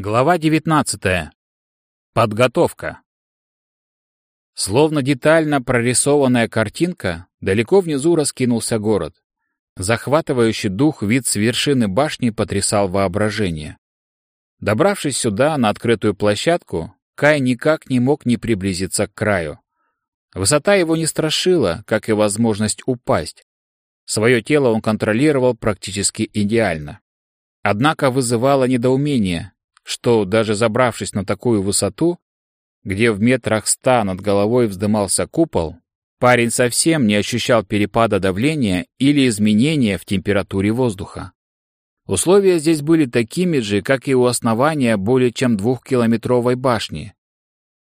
Глава 19. Подготовка. Словно детально прорисованная картинка, далеко внизу раскинулся город. Захватывающий дух вид с вершины башни потрясал воображение. Добравшись сюда, на открытую площадку, Кай никак не мог не приблизиться к краю. Высота его не страшила, как и возможность упасть. Свое тело он контролировал практически идеально. Однако вызывало недоумение, что, даже забравшись на такую высоту, где в метрах ста над головой вздымался купол, парень совсем не ощущал перепада давления или изменения в температуре воздуха. Условия здесь были такими же, как и у основания более чем двухкилометровой башни.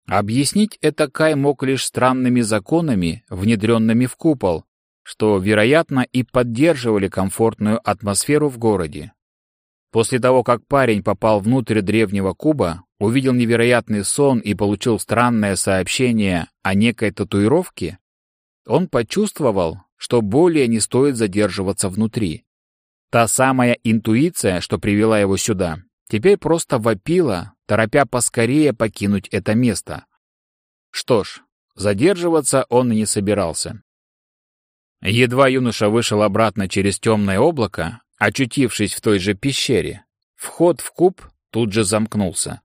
Объяснить это Кай мог лишь странными законами, внедренными в купол, что, вероятно, и поддерживали комфортную атмосферу в городе. После того, как парень попал внутрь древнего куба, увидел невероятный сон и получил странное сообщение о некой татуировке, он почувствовал, что более не стоит задерживаться внутри. Та самая интуиция, что привела его сюда, теперь просто вопила, торопя поскорее покинуть это место. Что ж, задерживаться он и не собирался. Едва юноша вышел обратно через темное облако, Очутившись в той же пещере, вход в куб тут же замкнулся.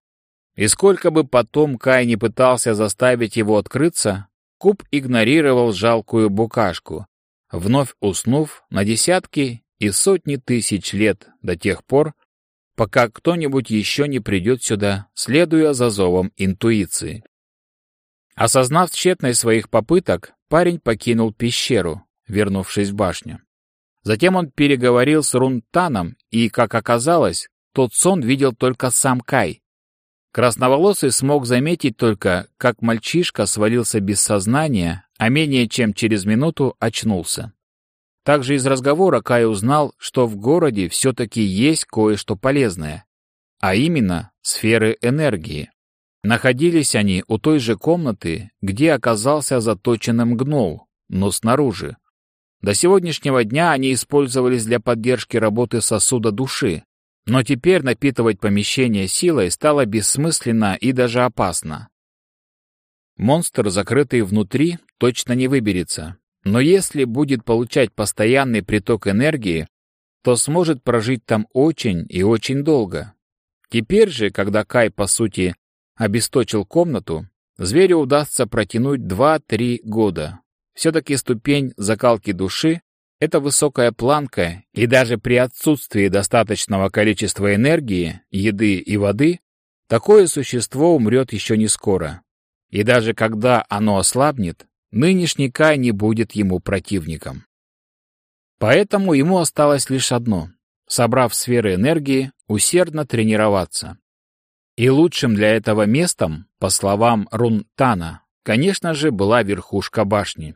И сколько бы потом Кай не пытался заставить его открыться, куб игнорировал жалкую букашку, вновь уснув на десятки и сотни тысяч лет до тех пор, пока кто-нибудь еще не придет сюда, следуя за зовом интуиции. Осознав тщетность своих попыток, парень покинул пещеру, вернувшись в башню. Затем он переговорил с Рунтаном, и, как оказалось, тот сон видел только сам Кай. Красноволосый смог заметить только, как мальчишка свалился без сознания, а менее чем через минуту очнулся. Также из разговора Кай узнал, что в городе все-таки есть кое-что полезное, а именно сферы энергии. Находились они у той же комнаты, где оказался заточенным гнол, но снаружи. До сегодняшнего дня они использовались для поддержки работы сосуда души, но теперь напитывать помещение силой стало бессмысленно и даже опасно. Монстр, закрытый внутри, точно не выберется, но если будет получать постоянный приток энергии, то сможет прожить там очень и очень долго. Теперь же, когда Кай, по сути, обесточил комнату, зверю удастся протянуть 2-3 года, все-таки ступень закалки души — это высокая планка, и даже при отсутствии достаточного количества энергии, еды и воды, такое существо умрет еще не скоро. И даже когда оно ослабнет, нынешний Кай не будет ему противником. Поэтому ему осталось лишь одно — собрав сферы энергии, усердно тренироваться. И лучшим для этого местом, по словам Рунтана, конечно же, была верхушка башни.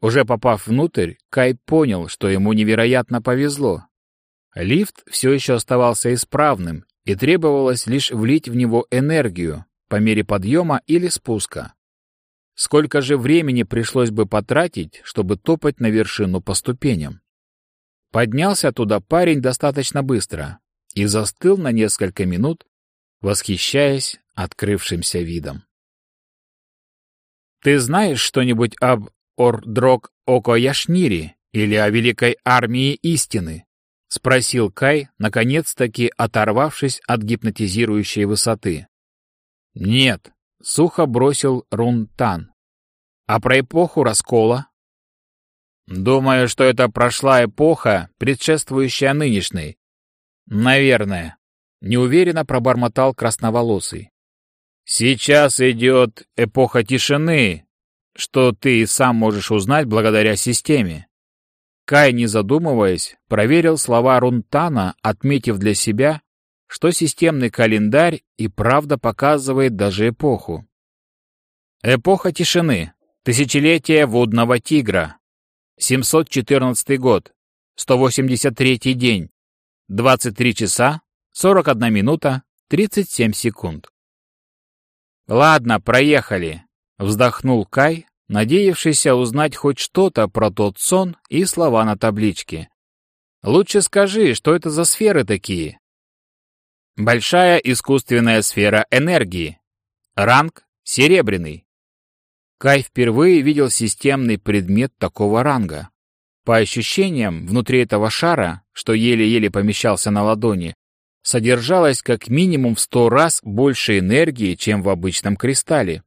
Уже попав внутрь, Кай понял, что ему невероятно повезло. Лифт все еще оставался исправным, и требовалось лишь влить в него энергию по мере подъема или спуска. Сколько же времени пришлось бы потратить, чтобы топать на вершину по ступеням? Поднялся туда парень достаточно быстро и застыл на несколько минут, восхищаясь открывшимся видом. «Ты знаешь что-нибудь об Ордрок Окояшнири или о Великой Армии Истины?» — спросил Кай, наконец-таки оторвавшись от гипнотизирующей высоты. «Нет», — сухо бросил Рунтан. «А про эпоху раскола?» «Думаю, что это прошла эпоха, предшествующая нынешней». «Наверное», — неуверенно пробормотал красноволосый. «Сейчас идет эпоха тишины, что ты и сам можешь узнать благодаря системе. Кай, не задумываясь, проверил слова Рунтана, отметив для себя, что системный календарь и правда показывает даже эпоху. Эпоха тишины. Тысячелетие водного тигра. 714 год. 183 день. 23 часа, 41 минута, 37 секунд. Ладно, проехали. Вздохнул Кай, надеявшийся узнать хоть что-то про тот сон и слова на табличке. «Лучше скажи, что это за сферы такие?» Большая искусственная сфера энергии. Ранг серебряный. Кай впервые видел системный предмет такого ранга. По ощущениям, внутри этого шара, что еле-еле помещался на ладони, содержалось как минимум в сто раз больше энергии, чем в обычном кристалле.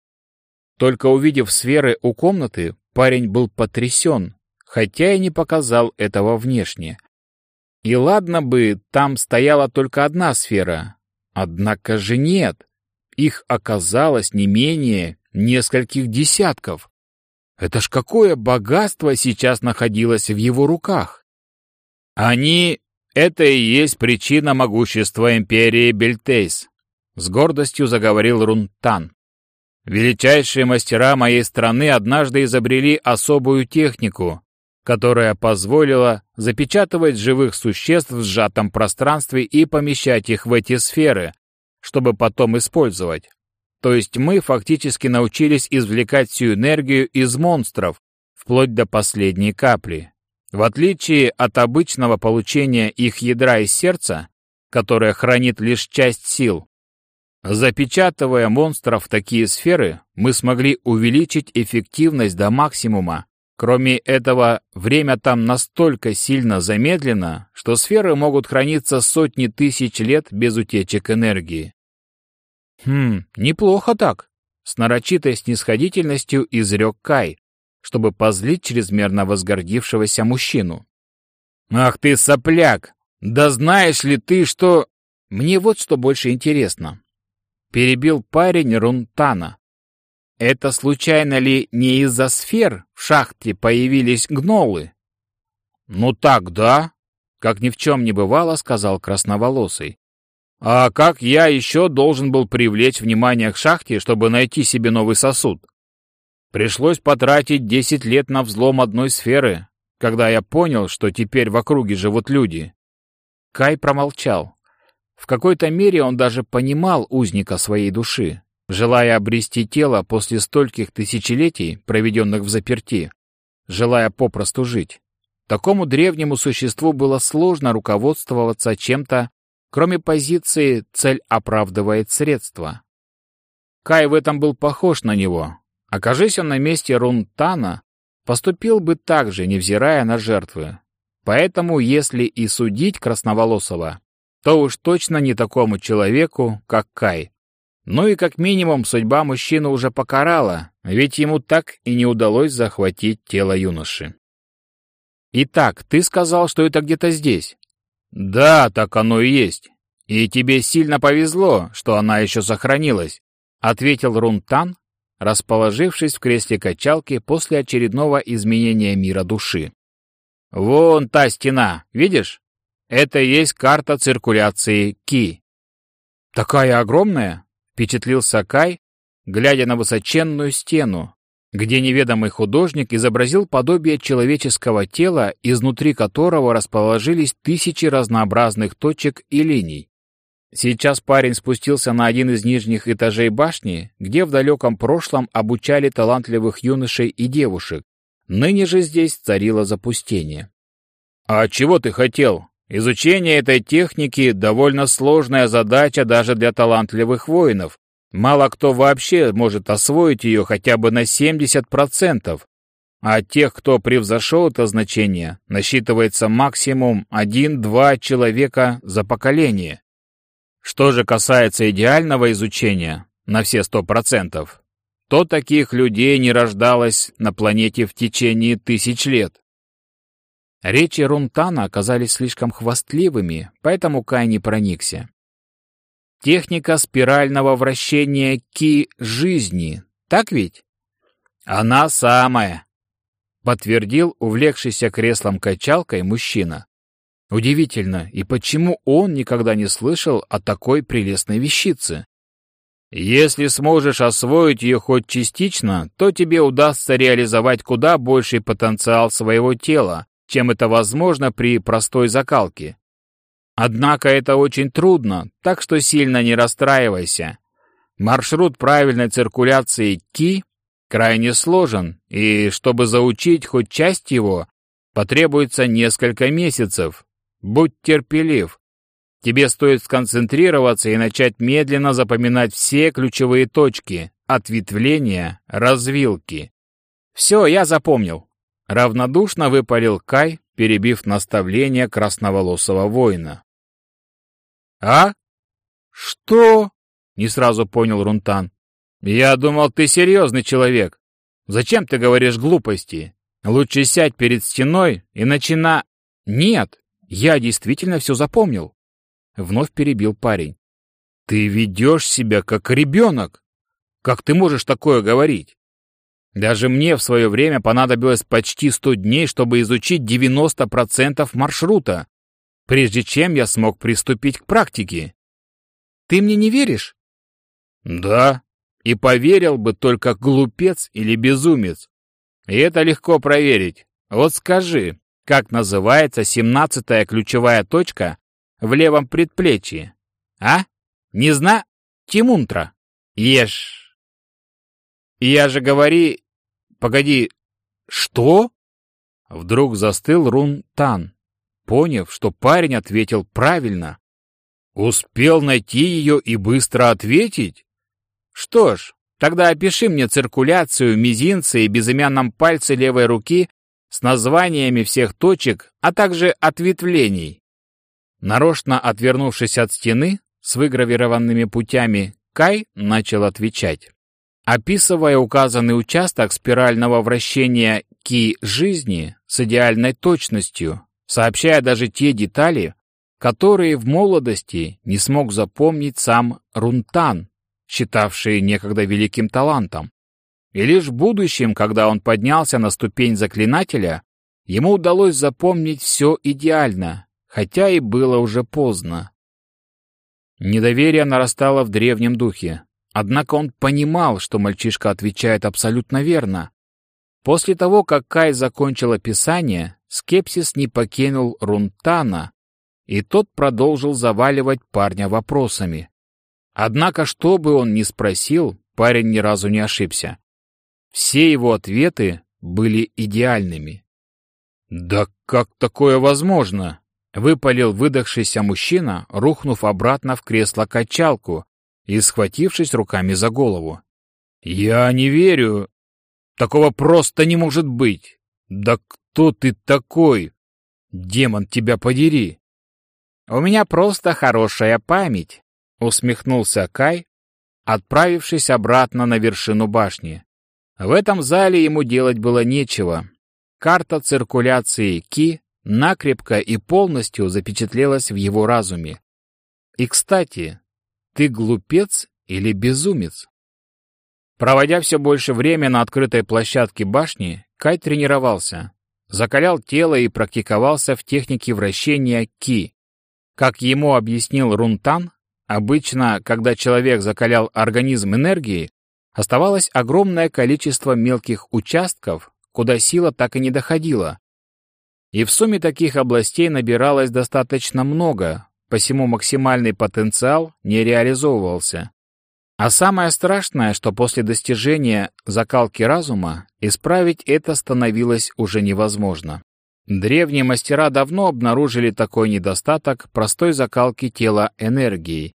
Только увидев сферы у комнаты, парень был потрясен, хотя и не показал этого внешне. И ладно бы, там стояла только одна сфера. Однако же нет. Их оказалось не менее нескольких десятков. Это ж какое богатство сейчас находилось в его руках. Они — это и есть причина могущества империи Бельтейс, с гордостью заговорил Рунтан. Величайшие мастера моей страны однажды изобрели особую технику, которая позволила запечатывать живых существ в сжатом пространстве и помещать их в эти сферы, чтобы потом использовать. То есть мы фактически научились извлекать всю энергию из монстров, вплоть до последней капли. В отличие от обычного получения их ядра из сердца, которое хранит лишь часть сил, запечатывая монстров в такие сферы, мы смогли увеличить эффективность до максимума. Кроме этого, время там настолько сильно замедлено, что сферы могут храниться сотни тысяч лет без утечек энергии. «Хм, неплохо так», — с нарочитой снисходительностью изрек Кай, чтобы позлить чрезмерно возгордившегося мужчину. «Ах ты, сопляк! Да знаешь ли ты, что...» «Мне вот что больше интересно», — перебил парень Рунтана. «Это случайно ли не из-за сфер в шахте появились гнолы?» «Ну так, да», — как ни в чем не бывало, сказал красноволосый. А как я еще должен был привлечь внимание к шахте, чтобы найти себе новый сосуд? Пришлось потратить 10 лет на взлом одной сферы, когда я понял, что теперь в округе живут люди. Кай промолчал. В какой-то мере он даже понимал узника своей души, желая обрести тело после стольких тысячелетий, проведенных в заперти, желая попросту жить. Такому древнему существу было сложно руководствоваться чем-то Кроме позиции «цель оправдывает средства». Кай в этом был похож на него. Окажись он на месте Рунтана, поступил бы так же, невзирая на жертвы. Поэтому, если и судить Красноволосого, то уж точно не такому человеку, как Кай. Ну и как минимум судьба мужчины уже покарала, ведь ему так и не удалось захватить тело юноши. «Итак, ты сказал, что это где-то здесь?» «Да, так оно и есть. И тебе сильно повезло, что она еще сохранилась», — ответил Рунтан, расположившись в кресле качалки после очередного изменения мира души. «Вон та стена, видишь? Это и есть карта циркуляции Ки». «Такая огромная?» — впечатлился Кай, глядя на высоченную стену, где неведомый художник изобразил подобие человеческого тела, изнутри которого расположились тысячи разнообразных точек и линий. Сейчас парень спустился на один из нижних этажей башни, где в далеком прошлом обучали талантливых юношей и девушек. Ныне же здесь царило запустение. «А чего ты хотел? Изучение этой техники — довольно сложная задача даже для талантливых воинов, Мало кто вообще может освоить ее хотя бы на 70%, а тех, кто превзошел это значение, насчитывается максимум 1-2 человека за поколение. Что же касается идеального изучения на все 100%, то таких людей не рождалось на планете в течение тысяч лет. Речи Рунтана оказались слишком хвастливыми, поэтому Кай не проникся. Техника спирального вращения ки жизни, так ведь? Она самая, подтвердил увлекшийся креслом-качалкой мужчина. Удивительно, и почему он никогда не слышал о такой прелестной вещице? Если сможешь освоить ее хоть частично, то тебе удастся реализовать куда больший потенциал своего тела, чем это возможно при простой закалке. Однако это очень трудно, так что сильно не расстраивайся. Маршрут правильной циркуляции Ки крайне сложен, и чтобы заучить хоть часть его, потребуется несколько месяцев. Будь терпелив. Тебе стоит сконцентрироваться и начать медленно запоминать все ключевые точки, ответвления, развилки. Все, я запомнил. Равнодушно выпалил Кай, перебив наставление красноволосого воина. «А? Что?» — не сразу понял Рунтан. «Я думал, ты серьезный человек. Зачем ты говоришь глупости? Лучше сядь перед стеной и начина...» «Нет, я действительно все запомнил», — вновь перебил парень. «Ты ведешь себя как ребенок. Как ты можешь такое говорить? Даже мне в свое время понадобилось почти сто дней, чтобы изучить 90% маршрута, прежде чем я смог приступить к практике. Ты мне не веришь? Да, и поверил бы только глупец или безумец. И это легко проверить. Вот скажи, как называется семнадцатая ключевая точка в левом предплечье? А? Не зна? Тимунтра. Ешь. Я же говори, Погоди, что? Вдруг застыл Рун Тан, поняв, что парень ответил правильно. Успел найти ее и быстро ответить? Что ж, тогда опиши мне циркуляцию мизинца и безымянном пальце левой руки с названиями всех точек, а также ответвлений. Нарочно отвернувшись от стены с выгравированными путями, Кай начал отвечать. Описывая указанный участок спирального вращения ки жизни с идеальной точностью, сообщая даже те детали, которые в молодости не смог запомнить сам Рунтан, считавший некогда великим талантом. И лишь в будущем, когда он поднялся на ступень заклинателя, ему удалось запомнить все идеально, хотя и было уже поздно. Недоверие нарастало в древнем духе. Однако он понимал, что мальчишка отвечает абсолютно верно. После того, как Кай закончил описание, скепсис не покинул Рунтана, и тот продолжил заваливать парня вопросами. Однако, что бы он ни спросил, парень ни разу не ошибся. Все его ответы были идеальными. «Да как такое возможно?» — выпалил выдохшийся мужчина, рухнув обратно в кресло-качалку, и схватившись руками за голову. «Я не верю. Такого просто не может быть. Да кто ты такой? Демон, тебя подери!» «У меня просто хорошая память», — усмехнулся Кай, отправившись обратно на вершину башни. В этом зале ему делать было нечего. Карта циркуляции Ки накрепко и полностью запечатлелась в его разуме. И, кстати, ты глупец или безумец? Проводя все больше времени на открытой площадке башни, Кай тренировался, закалял тело и практиковался в технике вращения ки. Как ему объяснил Рунтан, обычно, когда человек закалял организм энергией, оставалось огромное количество мелких участков, куда сила так и не доходила. И в сумме таких областей набиралось достаточно много, посему максимальный потенциал не реализовывался. А самое страшное, что после достижения закалки разума исправить это становилось уже невозможно. Древние мастера давно обнаружили такой недостаток простой закалки тела энергией.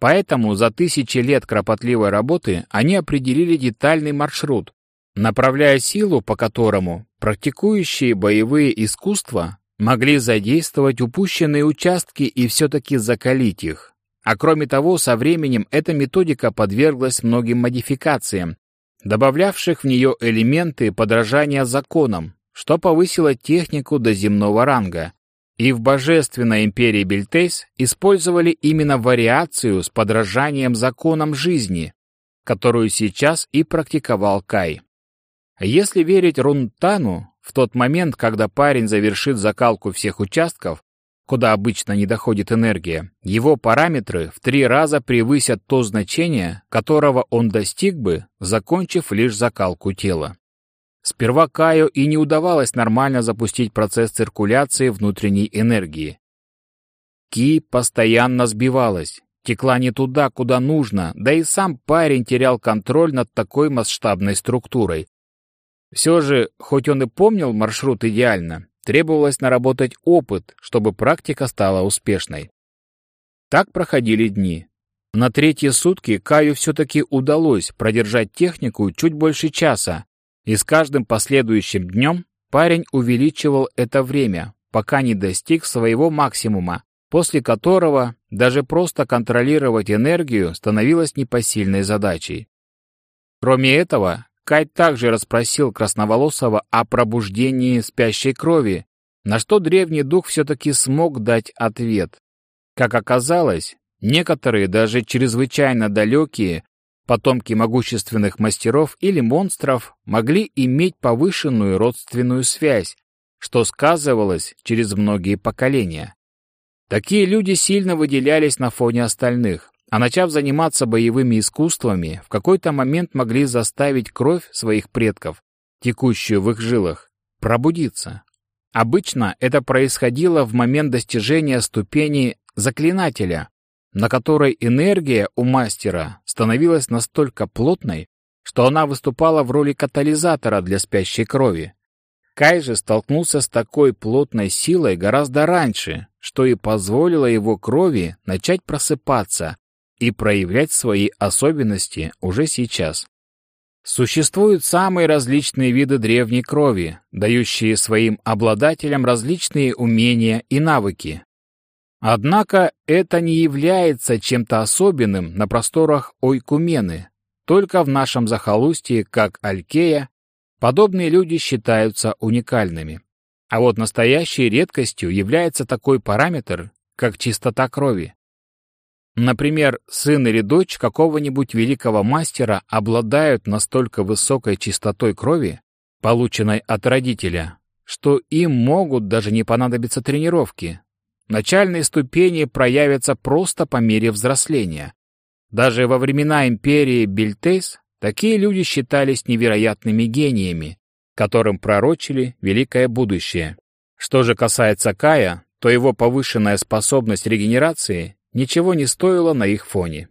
Поэтому за тысячи лет кропотливой работы они определили детальный маршрут, направляя силу, по которому практикующие боевые искусства могли задействовать упущенные участки и все-таки закалить их. А кроме того, со временем эта методика подверглась многим модификациям, добавлявших в нее элементы подражания законам, что повысило технику до земного ранга. И в Божественной империи Бельтейс использовали именно вариацию с подражанием законам жизни, которую сейчас и практиковал Кай. Если верить Рунтану, в тот момент, когда парень завершит закалку всех участков, куда обычно не доходит энергия, его параметры в три раза превысят то значение, которого он достиг бы, закончив лишь закалку тела. Сперва Каю и не удавалось нормально запустить процесс циркуляции внутренней энергии. Ки постоянно сбивалась, текла не туда, куда нужно, да и сам парень терял контроль над такой масштабной структурой, все же, хоть он и помнил маршрут идеально, требовалось наработать опыт, чтобы практика стала успешной. Так проходили дни. На третьи сутки Каю все-таки удалось продержать технику чуть больше часа, и с каждым последующим днем парень увеличивал это время, пока не достиг своего максимума, после которого даже просто контролировать энергию становилось непосильной задачей. Кроме этого, Кай также расспросил Красноволосого о пробуждении спящей крови, на что древний дух все-таки смог дать ответ. Как оказалось, некоторые, даже чрезвычайно далекие, потомки могущественных мастеров или монстров могли иметь повышенную родственную связь, что сказывалось через многие поколения. Такие люди сильно выделялись на фоне остальных, а начав заниматься боевыми искусствами, в какой-то момент могли заставить кровь своих предков, текущую в их жилах, пробудиться. Обычно это происходило в момент достижения ступени заклинателя, на которой энергия у мастера становилась настолько плотной, что она выступала в роли катализатора для спящей крови. Кай же столкнулся с такой плотной силой гораздо раньше, что и позволило его крови начать просыпаться и проявлять свои особенности уже сейчас. Существуют самые различные виды древней крови, дающие своим обладателям различные умения и навыки. Однако это не является чем-то особенным на просторах Ойкумены. Только в нашем захолустье, как Алькея, подобные люди считаются уникальными. А вот настоящей редкостью является такой параметр, как чистота крови. Например, сын или дочь какого-нибудь великого мастера обладают настолько высокой чистотой крови, полученной от родителя, что им могут даже не понадобиться тренировки. Начальные ступени проявятся просто по мере взросления. Даже во времена империи Бельтейс такие люди считались невероятными гениями, которым пророчили великое будущее. Что же касается Кая, то его повышенная способность регенерации ничего не стоило на их фоне.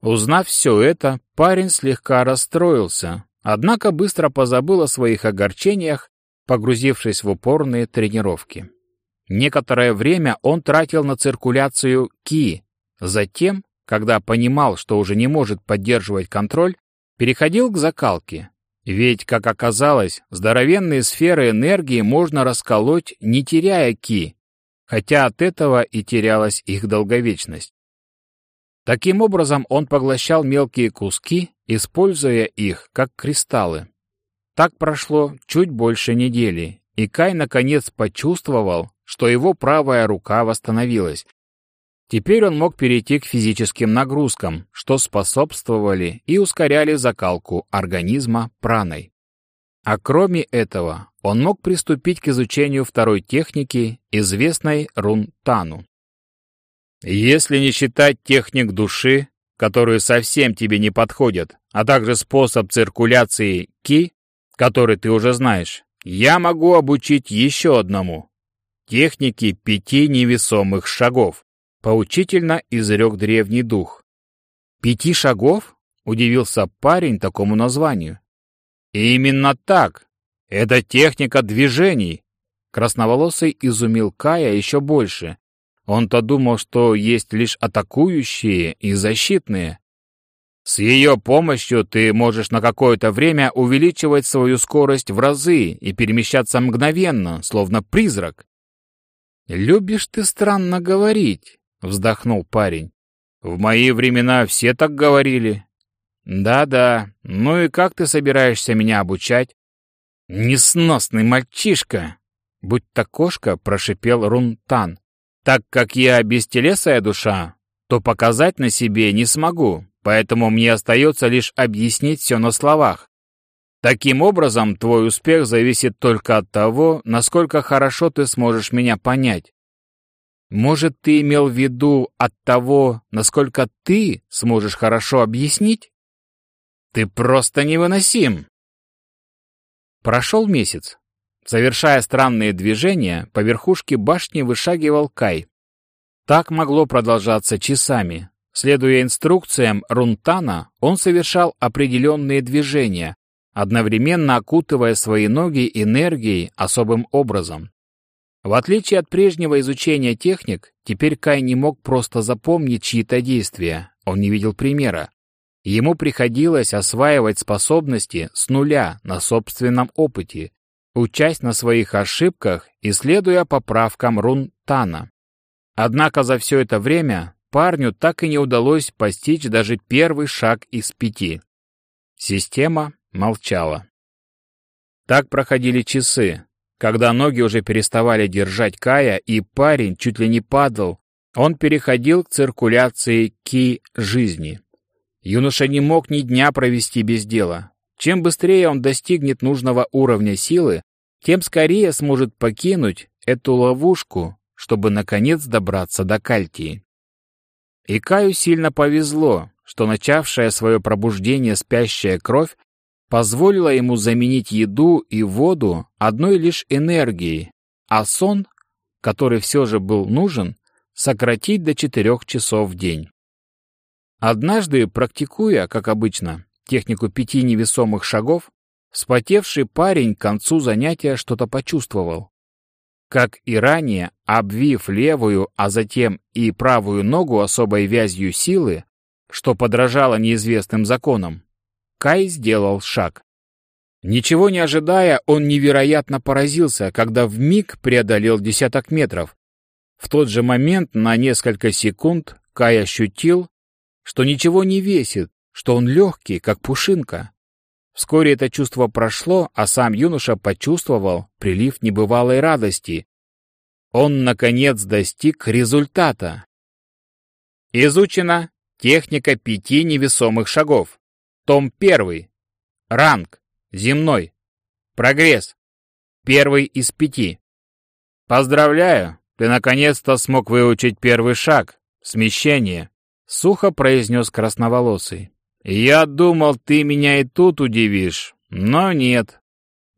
Узнав все это, парень слегка расстроился, однако быстро позабыл о своих огорчениях, погрузившись в упорные тренировки. Некоторое время он тратил на циркуляцию ки, затем, когда понимал, что уже не может поддерживать контроль, переходил к закалке. Ведь, как оказалось, здоровенные сферы энергии можно расколоть, не теряя ки, хотя от этого и терялась их долговечность. Таким образом, он поглощал мелкие куски, используя их как кристаллы. Так прошло чуть больше недели, и Кай наконец почувствовал, что его правая рука восстановилась. Теперь он мог перейти к физическим нагрузкам, что способствовали и ускоряли закалку организма праной. А кроме этого, он мог приступить к изучению второй техники, известной Рунтану. Если не считать техник души, которые совсем тебе не подходят, а также способ циркуляции Ки, который ты уже знаешь, я могу обучить еще одному. Техники пяти невесомых шагов. Поучительно изрек древний дух. «Пяти шагов?» — удивился парень такому названию. «Именно так. Это техника движений. Красноволосый изумил Кая еще больше. Он-то думал, что есть лишь атакующие и защитные. С ее помощью ты можешь на какое-то время увеличивать свою скорость в разы и перемещаться мгновенно, словно призрак. «Любишь ты странно говорить», — вздохнул парень. «В мои времена все так говорили». «Да-да, ну и как ты собираешься меня обучать?» «Несносный мальчишка!» Будь-то кошка, прошипел Рунтан. «Так как я бестелесая душа, то показать на себе не смогу, поэтому мне остается лишь объяснить все на словах. Таким образом, твой успех зависит только от того, насколько хорошо ты сможешь меня понять. Может, ты имел в виду от того, насколько ты сможешь хорошо объяснить? Ты просто невыносим. Прошел месяц. Совершая странные движения, по верхушке башни вышагивал Кай. Так могло продолжаться часами. Следуя инструкциям Рунтана, он совершал определенные движения, одновременно окутывая свои ноги энергией особым образом. В отличие от прежнего изучения техник, теперь Кай не мог просто запомнить чьи-то действия, он не видел примера. Ему приходилось осваивать способности с нуля на собственном опыте, учась на своих ошибках и следуя поправкам рун Тана. Однако за все это время парню так и не удалось постичь даже первый шаг из пяти. Система молчала. Так проходили часы, когда ноги уже переставали держать Кая, и парень чуть ли не падал, он переходил к циркуляции ки жизни. Юноша не мог ни дня провести без дела. Чем быстрее он достигнет нужного уровня силы, тем скорее сможет покинуть эту ловушку, чтобы наконец добраться до Кальтии. И Каю сильно повезло, что начавшая свое пробуждение спящая кровь позволила ему заменить еду и воду одной лишь энергией, а сон, который все же был нужен, сократить до четырех часов в день. Однажды, практикуя, как обычно, технику пяти невесомых шагов, вспотевший парень к концу занятия что-то почувствовал. Как и ранее, обвив левую, а затем и правую ногу особой вязью силы, что подражало неизвестным законам, Кай сделал шаг. Ничего не ожидая, он невероятно поразился, когда в миг преодолел десяток метров. В тот же момент на несколько секунд Кай ощутил, что ничего не весит, что он легкий, как пушинка. Вскоре это чувство прошло, а сам юноша почувствовал прилив небывалой радости. Он, наконец, достиг результата. Изучена техника пяти невесомых шагов. Том 1. Ранг. Земной. Прогресс. Первый из пяти. Поздравляю, ты наконец-то смог выучить первый шаг. Смещение. Сухо произнес красноволосый. Я думал, ты меня и тут удивишь, но нет.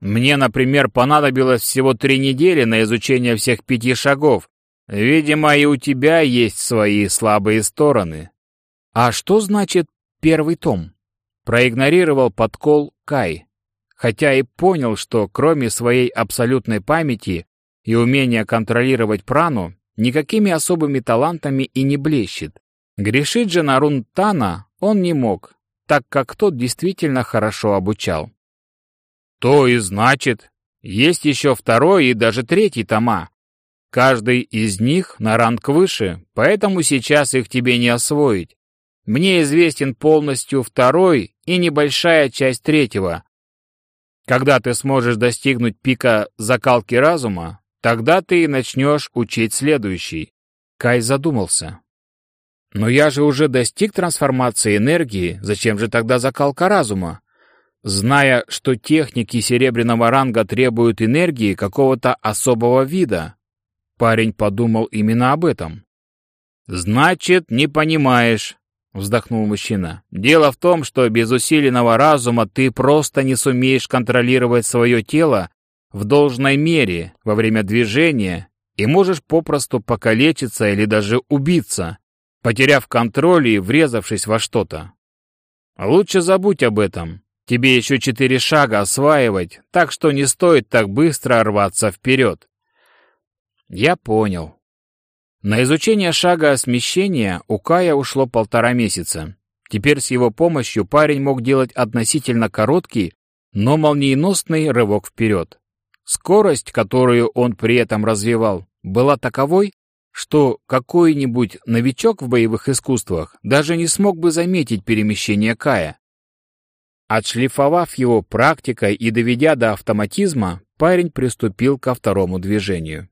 Мне, например, понадобилось всего три недели на изучение всех пяти шагов. Видимо, и у тебя есть свои слабые стороны. А что значит первый том? проигнорировал подкол Кай, хотя и понял, что кроме своей абсолютной памяти и умения контролировать прану, никакими особыми талантами и не блещет. Грешить же на Рунтана он не мог, так как тот действительно хорошо обучал. То и значит, есть еще второй и даже третий тома. Каждый из них на ранг выше, поэтому сейчас их тебе не освоить. Мне известен полностью второй и небольшая часть третьего. Когда ты сможешь достигнуть пика закалки разума, тогда ты и начнешь учить следующий. Кай задумался. Но я же уже достиг трансформации энергии, зачем же тогда закалка разума? Зная, что техники серебряного ранга требуют энергии какого-то особого вида, парень подумал именно об этом. «Значит, не понимаешь», вздохнул мужчина. Дело в том, что без усиленного разума ты просто не сумеешь контролировать свое тело в должной мере во время движения и можешь попросту покалечиться или даже убиться, потеряв контроль и врезавшись во что-то. Лучше забудь об этом. Тебе еще четыре шага осваивать, так что не стоит так быстро рваться вперед. Я понял. На изучение шага смещения у Кая ушло полтора месяца. Теперь с его помощью парень мог делать относительно короткий, но молниеносный рывок вперед. Скорость, которую он при этом развивал, была таковой, что какой-нибудь новичок в боевых искусствах даже не смог бы заметить перемещение Кая. Отшлифовав его практикой и доведя до автоматизма, парень приступил ко второму движению.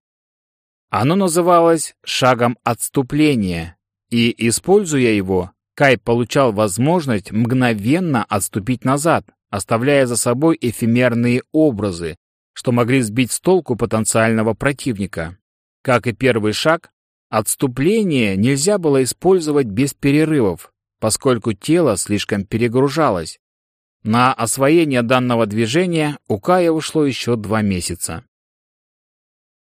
Оно называлось «шагом отступления», и, используя его, Кай получал возможность мгновенно отступить назад, оставляя за собой эфемерные образы, что могли сбить с толку потенциального противника. Как и первый шаг, отступление нельзя было использовать без перерывов, поскольку тело слишком перегружалось. На освоение данного движения у Кая ушло еще два месяца.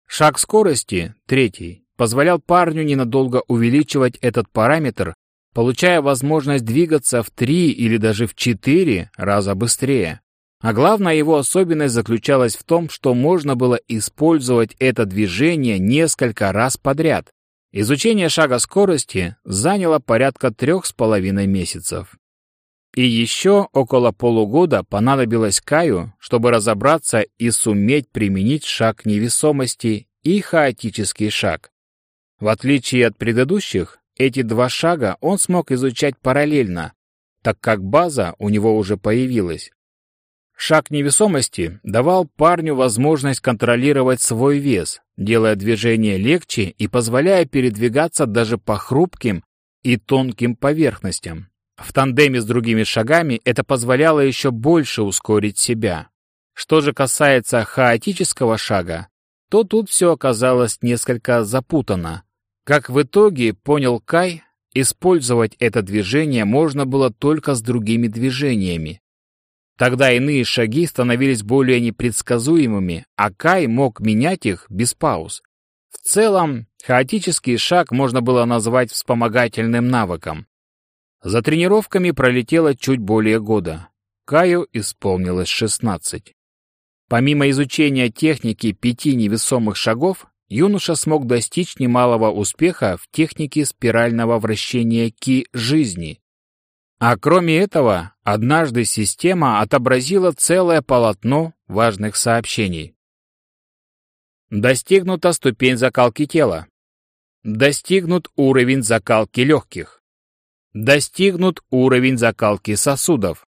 Шаг скорости, третий, позволял парню ненадолго увеличивать этот параметр, получая возможность двигаться в три или даже в четыре раза быстрее. А главная его особенность заключалась в том, что можно было использовать это движение несколько раз подряд. Изучение шага скорости заняло порядка трех с половиной месяцев. И еще около полугода понадобилось Каю, чтобы разобраться и суметь применить шаг невесомости и хаотический шаг. В отличие от предыдущих, эти два шага он смог изучать параллельно, так как база у него уже появилась. Шаг невесомости давал парню возможность контролировать свой вес, делая движение легче и позволяя передвигаться даже по хрупким и тонким поверхностям. В тандеме с другими шагами это позволяло еще больше ускорить себя. Что же касается хаотического шага, то тут все оказалось несколько запутано. Как в итоге понял Кай, использовать это движение можно было только с другими движениями. Тогда иные шаги становились более непредсказуемыми, а Кай мог менять их без пауз. В целом, хаотический шаг можно было назвать вспомогательным навыком. За тренировками пролетело чуть более года. Каю исполнилось 16. Помимо изучения техники пяти невесомых шагов, юноша смог достичь немалого успеха в технике спирального вращения ки жизни. А кроме этого, однажды система отобразила целое полотно важных сообщений. Достигнута ступень закалки тела. Достигнут уровень закалки легких. Достигнут уровень закалки сосудов.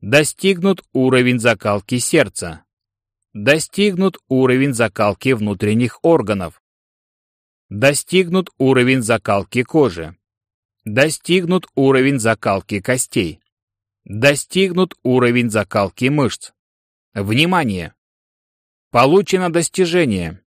Достигнут уровень закалки сердца. Достигнут уровень закалки внутренних органов. Достигнут уровень закалки кожи. Достигнут уровень закалки костей. Достигнут уровень закалки мышц. Внимание! Получено достижение.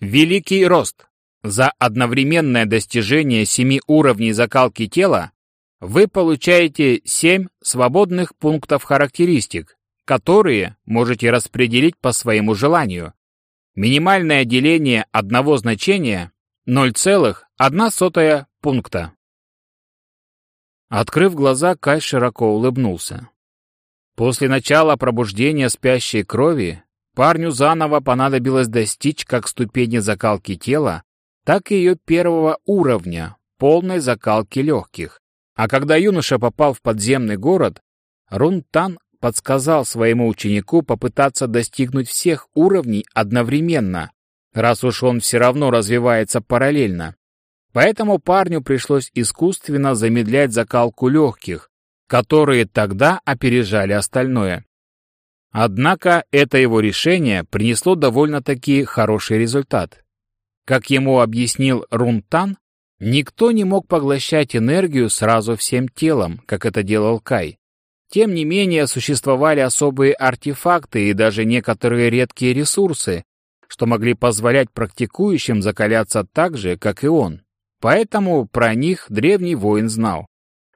Великий рост. За одновременное достижение семи уровней закалки тела вы получаете семь свободных пунктов характеристик, которые можете распределить по своему желанию. Минимальное деление одного значения 0,1 пункта. Открыв глаза, Кай широко улыбнулся. После начала пробуждения спящей крови парню заново понадобилось достичь как ступени закалки тела, так и ее первого уровня, полной закалки легких. А когда юноша попал в подземный город, Рунтан подсказал своему ученику попытаться достигнуть всех уровней одновременно, раз уж он все равно развивается параллельно. Поэтому парню пришлось искусственно замедлять закалку легких, которые тогда опережали остальное. Однако это его решение принесло довольно-таки хороший результат. Как ему объяснил Рунтан, никто не мог поглощать энергию сразу всем телом, как это делал Кай. Тем не менее, существовали особые артефакты и даже некоторые редкие ресурсы, что могли позволять практикующим закаляться так же, как и он. Поэтому про них древний воин знал.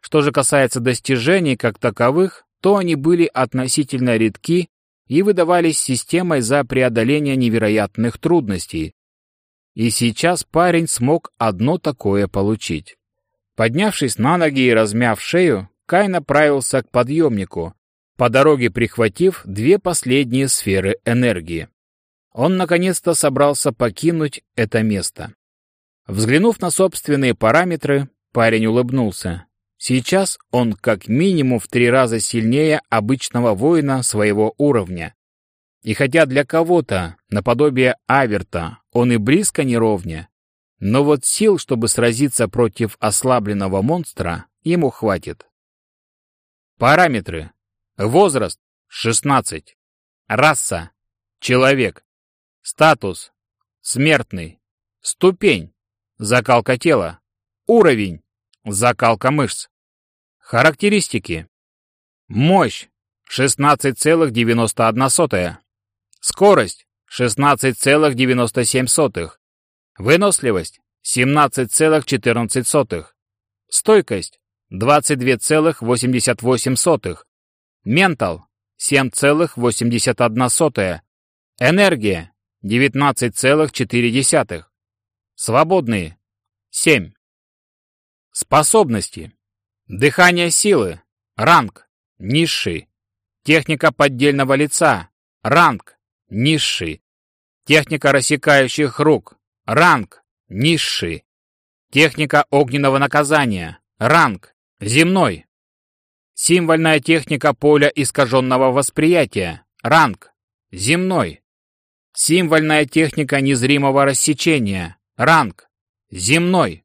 Что же касается достижений как таковых, то они были относительно редки и выдавались системой за преодоление невероятных трудностей, и сейчас парень смог одно такое получить. Поднявшись на ноги и размяв шею, Кай направился к подъемнику, по дороге прихватив две последние сферы энергии. Он наконец-то собрался покинуть это место. Взглянув на собственные параметры, парень улыбнулся. Сейчас он как минимум в три раза сильнее обычного воина своего уровня. И хотя для кого-то, наподобие Аверта, он и близко не ровня, но вот сил, чтобы сразиться против ослабленного монстра, ему хватит. Параметры. Возраст – 16. Раса – человек. Статус – смертный. Ступень – закалка тела. Уровень – закалка мышц. Характеристики. Мощь – 16,91. Скорость 16,97. Выносливость 17,14. Стойкость 22,88. Ментал 7,81. Энергия 19,4. Свободные 7. Способности. Дыхание силы. Ранг. Низший. Техника поддельного лица. Ранг. Низший. Техника рассекающих рук. Ранг. Низший. Техника огненного наказания. Ранг. Земной. Символьная техника поля искаженного восприятия. Ранг. Земной. Символьная техника незримого рассечения. Ранг. Земной.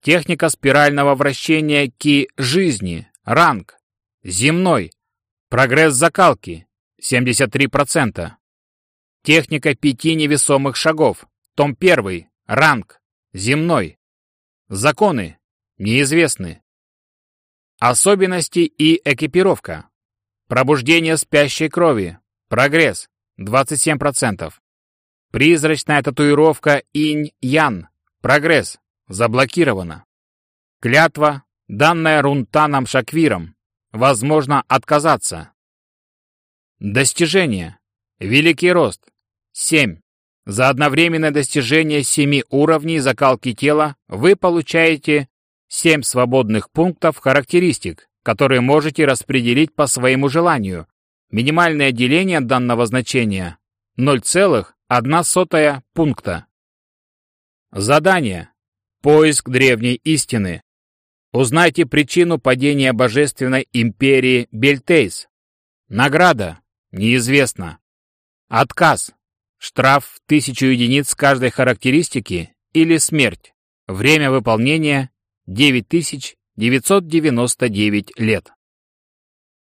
Техника спирального вращения ки жизни. Ранг. Земной. Прогресс закалки. 73%. Техника пяти невесомых шагов. Том 1. Ранг. Земной. Законы. Неизвестны. Особенности и экипировка. Пробуждение спящей крови. Прогресс. 27%. Призрачная татуировка Инь-Ян. Прогресс. Заблокировано. Клятва, данная Рунтаном Шаквиром. Возможно отказаться. Достижение. Великий рост. 7. За одновременное достижение 7 уровней закалки тела вы получаете 7 свободных пунктов характеристик, которые можете распределить по своему желанию. Минимальное деление данного значения 0,1 пункта. Задание. Поиск древней истины. Узнайте причину падения божественной империи Бельтейс. Награда. Неизвестно. Отказ. Штраф в тысячу единиц каждой характеристики или смерть. Время выполнения 9999 лет.